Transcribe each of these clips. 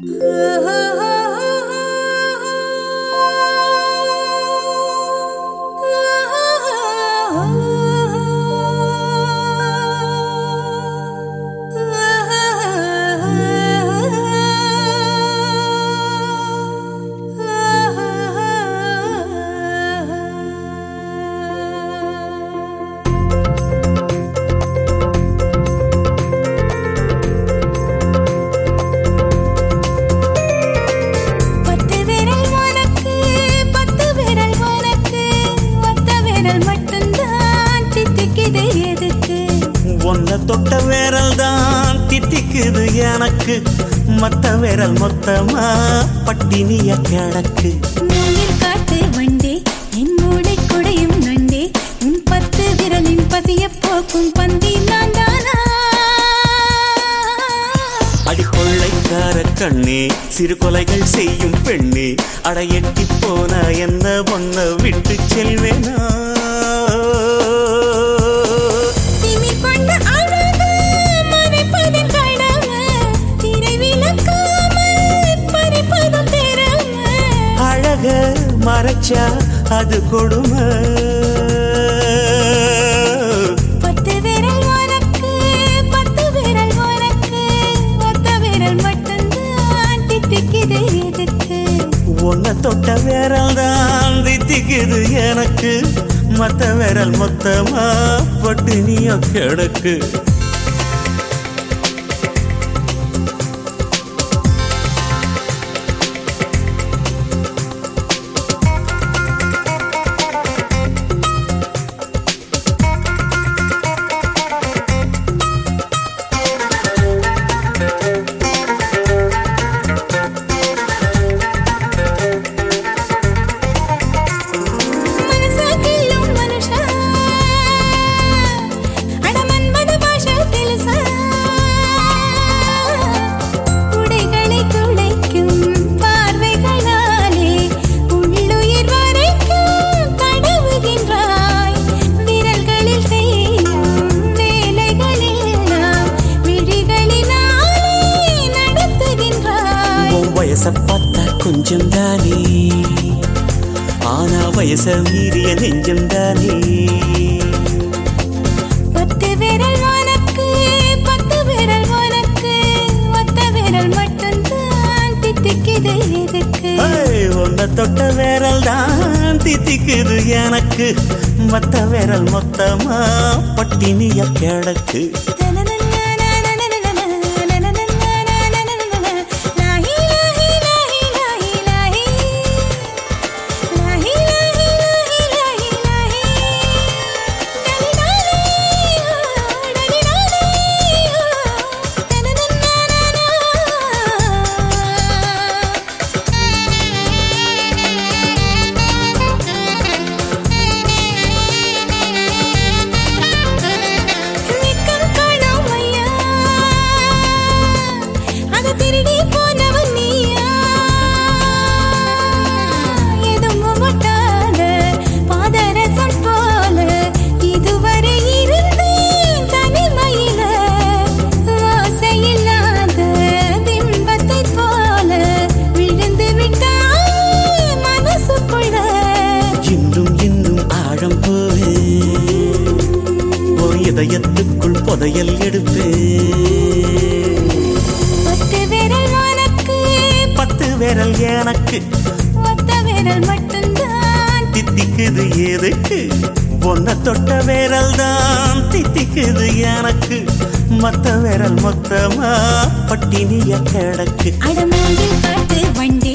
啊。ஒன்ன தொட்ட விரல் தான் தித்திக்குது எனக்கு. மத்த விரல் மொத்தமா பட்டினிய கிடக்கு. காட்டு வண்டே என் மூளை குடையும் நண்டே. உன் பத்து விரலின் பசிய போக்கும் பந்தி நான் தானா அடிக்கொள்ளைக்கார கண்ணே சிறு கொலைகள் செய்யும் பெண்ணே. அடையட்டி போன என்ன ஒன்ன விட்டு செல்வேனா? தித்திக்குது எதுக்கு? உன்னை தொட்ட விரல் தான் தித்திக்குது எனக்கு. மத்த விரல் மொத்தமா பட்டினிய கிடக்கு. வயச பார்த்தா கொஞ்சம் தானே. ஆனா வயச மீறிய நெஞ்சம் தானே. பத்து விரல் உனக்கு பத்து விரல் உனக்கு ஒத்த விரல் மட்டும்தான் தித்திக்குது எதுக்கு? உன்னை தொட்ட விரல் தான் தித்திக்குது எனக்கு. மத்த விரல் மொத்தமா பட்டினிய கிடக்கு. புதையல் எடுப்பே பத்து விரல் உனக்கு. பத்து விரல் எனக்கு. ஒத்த விரல் மட்டும்தான். தித்திக்குது எதுக்கு? ஒன்ன தொட்ட விரல் தான் தித்திக்குது எனக்கு. மத்த விரல் மொத்தமா பட்டினிய கிடக்கு. அடமூங்கில் காட்டு வண்டே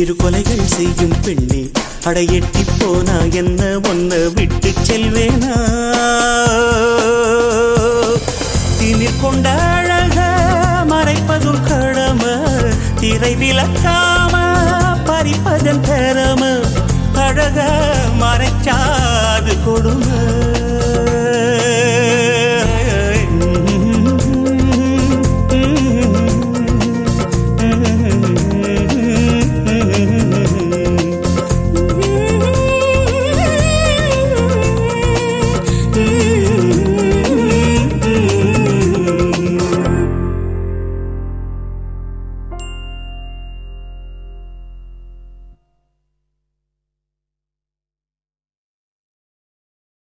சிறு கொலைகள் செய்யும் பெண்ணே அடையெட்டி போனா என்ன? ஒன்ன விட்டு செல்வேனா? திமிர் கொண்ட அழக மறைப்பதும் கடம திரை விளக்காம பறிப்பதன் திறமை அழக மறைச்சாது கொடுமை.